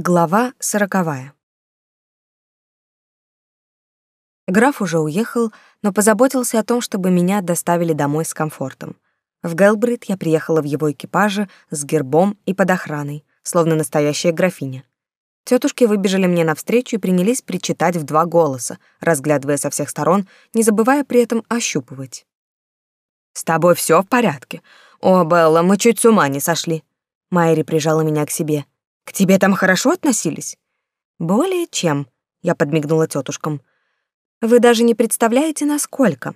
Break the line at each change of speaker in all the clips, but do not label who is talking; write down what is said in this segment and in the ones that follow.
Глава сороковая. Граф уже уехал, но позаботился о том, чтобы меня доставили домой с комфортом. В Гелбрид я приехала в его экипаже с гербом и под охраной, словно настоящая графиня. Тетушки выбежали мне навстречу и принялись причитать в два голоса, разглядывая со всех сторон, не забывая при этом ощупывать. «С тобой все в порядке? О, Белла, мы чуть с ума не сошли». Майри прижала меня к себе — к тебе там хорошо относились? Более чем, я подмигнула тетушкам. Вы даже не представляете, насколько.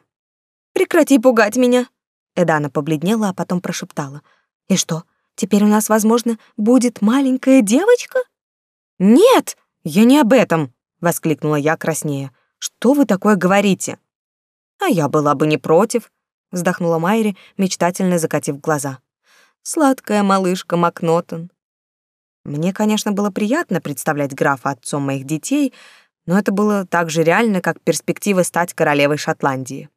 Прекрати пугать меня. Эдана побледнела, а потом прошептала: "И что? Теперь у нас, возможно, будет маленькая девочка?" "Нет, я не об этом", воскликнула я краснея. "Что вы такое говорите?" "А я была бы не против", вздохнула Майри, мечтательно закатив глаза. Сладкая малышка Макнотон, мне, конечно, было приятно представлять графа отцом моих детей, но это было так же реально, как перспектива стать королевой Шотландии.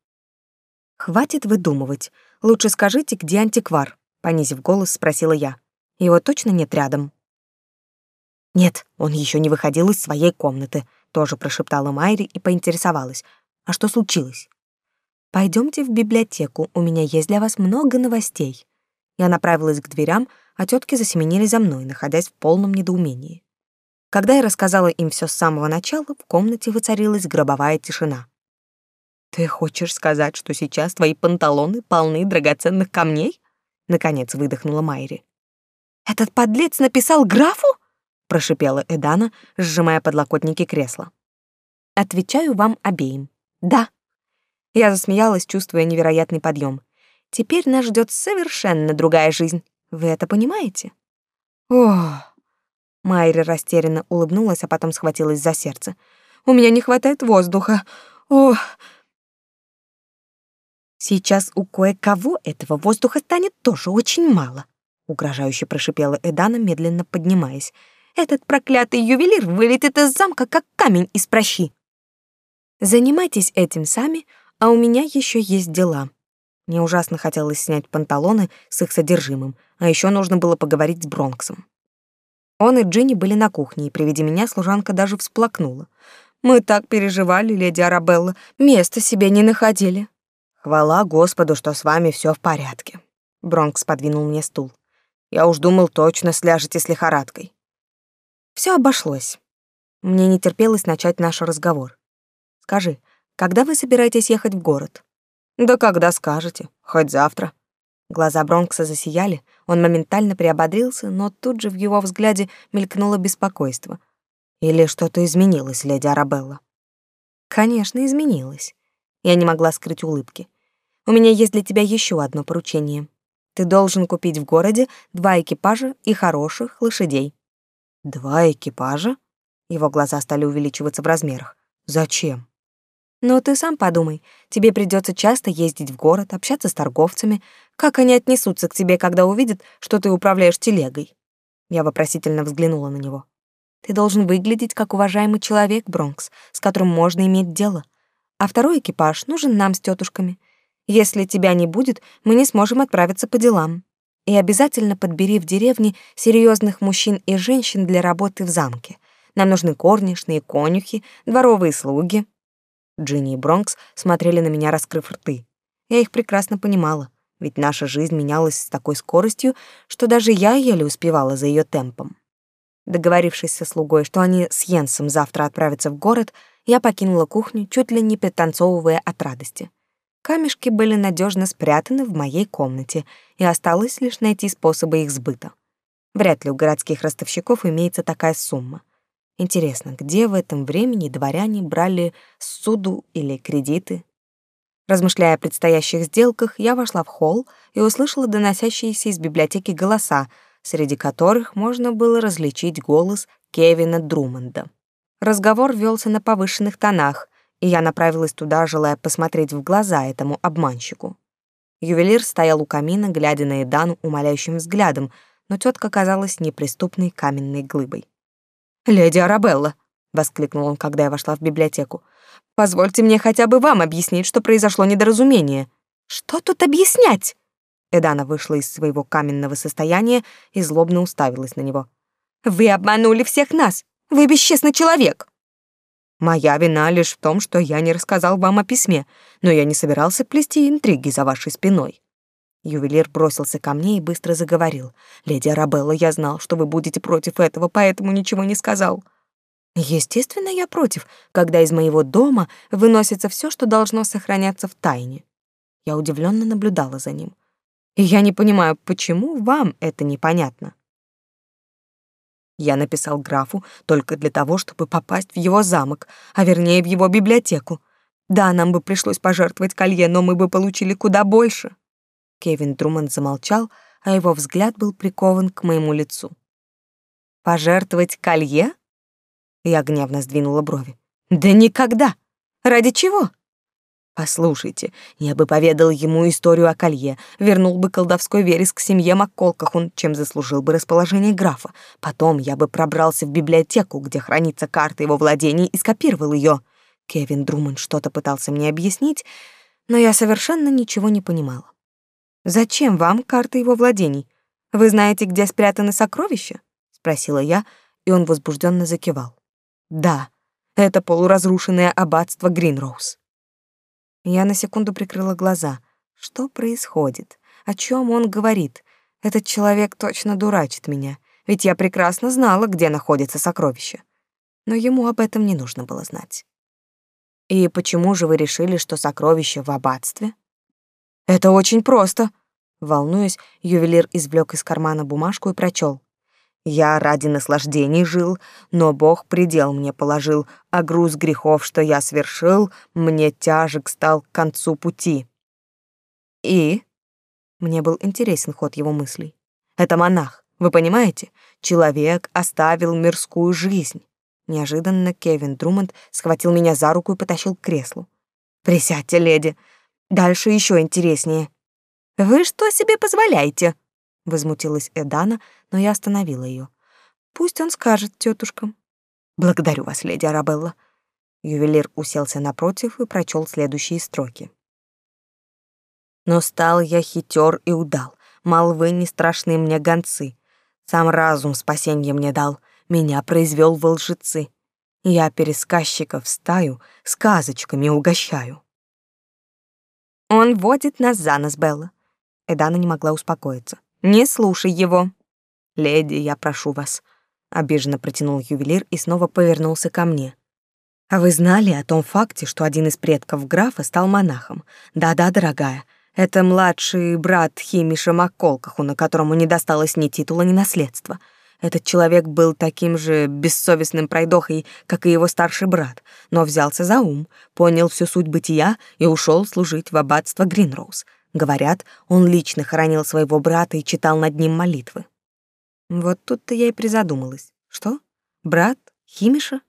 «Хватит выдумывать. Лучше скажите, где антиквар?» — понизив голос, спросила я. «Его точно нет рядом?» «Нет, он еще не выходил из своей комнаты», — тоже прошептала Майри и поинтересовалась. «А что случилось?» Пойдемте в библиотеку, у меня есть для вас много новостей». Я направилась к дверям, а тетки засеменили за мной, находясь в полном недоумении. Когда я рассказала им все с самого начала, в комнате воцарилась гробовая тишина. «Ты хочешь сказать, что сейчас твои панталоны полны драгоценных камней?» Наконец выдохнула Майри. «Этот подлец написал графу?» прошипела Эдана, сжимая подлокотники кресла. «Отвечаю вам обеим. Да». Я засмеялась, чувствуя невероятный подъем. «Теперь нас ждет совершенно другая жизнь. Вы это понимаете? О! Майра растерянно улыбнулась, а потом схватилась за сердце. У меня не хватает воздуха. О! Сейчас у кое-кого этого воздуха станет тоже очень мало, угрожающе прошипела Эдана, медленно поднимаясь. Этот проклятый ювелир вылетит из замка как камень из прощи. Занимайтесь этим сами, а у меня еще есть дела. Мне ужасно хотелось снять панталоны с их содержимым, а еще нужно было поговорить с Бронксом. Он и Джинни были на кухне, и при виде меня служанка даже всплакнула. «Мы так переживали, леди Арабелла, места себе не находили». «Хвала Господу, что с вами все в порядке». Бронкс подвинул мне стул. «Я уж думал, точно сляжете с лихорадкой». Все обошлось. Мне не терпелось начать наш разговор. «Скажи, когда вы собираетесь ехать в город?» Да когда скажете, хоть завтра. Глаза Бронкса засияли, он моментально приободрился, но тут же в его взгляде мелькнуло беспокойство. Или что-то изменилось, леди Арабелла? Конечно, изменилось. Я не могла скрыть улыбки. У меня есть для тебя еще одно поручение. Ты должен купить в городе два экипажа и хороших лошадей. Два экипажа? Его глаза стали увеличиваться в размерах. Зачем? Но ты сам подумай, тебе придется часто ездить в город, общаться с торговцами. Как они отнесутся к тебе, когда увидят, что ты управляешь телегой? Я вопросительно взглянула на него. Ты должен выглядеть как уважаемый человек, Бронкс, с которым можно иметь дело. А второй экипаж нужен нам с тетушками. Если тебя не будет, мы не сможем отправиться по делам. И обязательно подбери в деревне серьезных мужчин и женщин для работы в замке. Нам нужны корнишные, конюхи, дворовые слуги. Джинни и Бронкс смотрели на меня, раскрыв рты. Я их прекрасно понимала, ведь наша жизнь менялась с такой скоростью, что даже я еле успевала за ее темпом. Договорившись со слугой, что они с Йенсом завтра отправятся в город, я покинула кухню, чуть ли не пританцовывая от радости. Камешки были надежно спрятаны в моей комнате, и осталось лишь найти способы их сбыта. Вряд ли у городских ростовщиков имеется такая сумма — Интересно, где в этом времени дворяне брали суду или кредиты? Размышляя о предстоящих сделках, я вошла в холл и услышала доносящиеся из библиотеки голоса, среди которых можно было различить голос Кевина Друмонда. Разговор велся на повышенных тонах, и я направилась туда, желая посмотреть в глаза этому обманщику. Ювелир стоял у камина, глядя на Эдану умоляющим взглядом, но тетка казалась неприступной каменной глыбой. «Леди Арабелла!» — воскликнул он, когда я вошла в библиотеку. «Позвольте мне хотя бы вам объяснить, что произошло недоразумение». «Что тут объяснять?» Эдана вышла из своего каменного состояния и злобно уставилась на него. Вы обманули всех нас. Вы бесчестный человек. Моя вина лишь в том, что я не рассказал вам о письме, но я не собирался плести интриги за вашей спиной. Ювелир бросился ко мне и быстро заговорил. «Леди Арабелла, я знал, что вы будете против этого, поэтому ничего не сказал». Естественно, я против, когда из моего дома выносится все, что должно сохраняться в тайне. Я удивленно наблюдала за ним. И я не понимаю, почему вам это непонятно. Я написал графу только для того, чтобы попасть в его замок, а вернее в его библиотеку. Да, нам бы пришлось пожертвовать колье, но мы бы получили куда больше. Кевин Друманд замолчал, а его взгляд был прикован к моему лицу. Пожертвовать колье? Я гневно сдвинула брови. Да никогда. Ради чего? Послушайте, я бы поведал ему историю о колье, вернул бы колдовской вереск семье Макколкахун, чем заслужил бы расположение графа. Потом я бы пробрался в библиотеку, где хранится карта его владений, и скопировал ее. Кевин Друман что-то пытался мне объяснить, но я совершенно ничего не понимала. Зачем вам карта его владений? Вы знаете, где спрятаны сокровища? спросила я, и он возбужденно закивал. Да, это полуразрушенное аббатство Гринроуз. Я на секунду прикрыла глаза. Что происходит? О чем он говорит? Этот человек точно дурачит меня, ведь я прекрасно знала, где находится сокровище. Но ему об этом не нужно было знать. И почему же вы решили, что сокровище в аббатстве? Это очень просто. Волнуясь, ювелир извлек из кармана бумажку и прочел. Я ради наслаждений жил, но Бог предел мне положил, а груз грехов, что я совершил, мне тяжек стал к концу пути. И? Мне был интересен ход его мыслей. Это монах, вы понимаете? Человек оставил мирскую жизнь. Неожиданно Кевин Друмонд схватил меня за руку и потащил к креслу. «Присядьте, леди. Дальше еще интереснее». «Вы что себе позволяете?» возмутилась Эдана, но я остановила ее. Пусть он скажет тетушкам. Благодарю вас, леди Арабелла. Ювелир уселся напротив и прочел следующие строки. Но стал я хитер и удал, молвы не страшны мне гонцы. Сам разум спасенье мне дал, меня произвел во. Я пересказчиков стаю, сказочками угощаю. Он водит нас за нос, Белла. Эдана не могла успокоиться. Не слушай его. Леди, я прошу вас, обиженно протянул ювелир и снова повернулся ко мне. А вы знали о том факте, что один из предков графа стал монахом? Да-да, дорогая. Это младший брат Химиша Макколкаху, на которому не досталось ни титула, ни наследства. Этот человек был таким же бессовестным пройдохой, как и его старший брат, но взялся за ум, понял всю суть бытия и ушел служить в аббатство Гринроуз. Говорят, он лично хоронил своего брата и читал над ним молитвы. Вот тут-то я и призадумалась. Что? Брат? Химиша?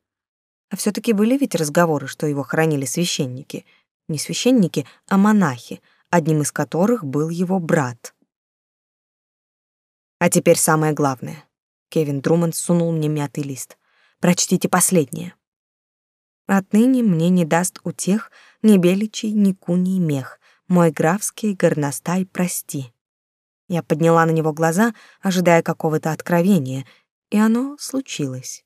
А все таки были ведь разговоры, что его хоронили священники. Не священники, а монахи, одним из которых был его брат. А теперь самое главное. Кевин Друман сунул мне мятый лист. Прочтите последнее. Отныне мне не даст утех ни беличий, ни куний мех, мой графский горностай, прости. Я подняла на него глаза, ожидая какого-то откровения, и оно случилось.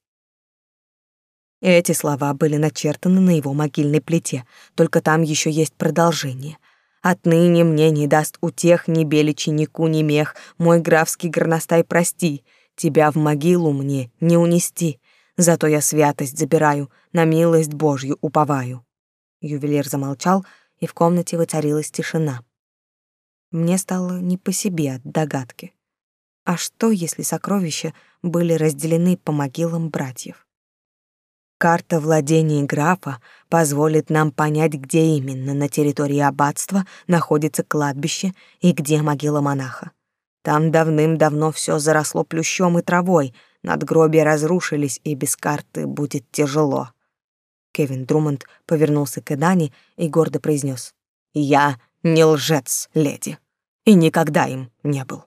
Эти слова были начертаны на его могильной плите, только там еще есть продолжение. «Отныне мне не даст утех ни беличи, ни ку, ни мех, мой графский горностай, прости, тебя в могилу мне не унести, зато я святость забираю, на милость Божью уповаю». Ювелир замолчал, и в комнате воцарилась тишина. Мне стало не по себе от догадки. А что, если сокровища были разделены по могилам братьев? Карта владений графа позволит нам понять, где именно на территории аббатства находится кладбище и где могила монаха. Там давным-давно все заросло плющом и травой, надгробия разрушились, и без карты будет тяжело. Кевин Друмонд повернулся к Эдане и гордо произнес: "Я не лжец, леди, и никогда им не был".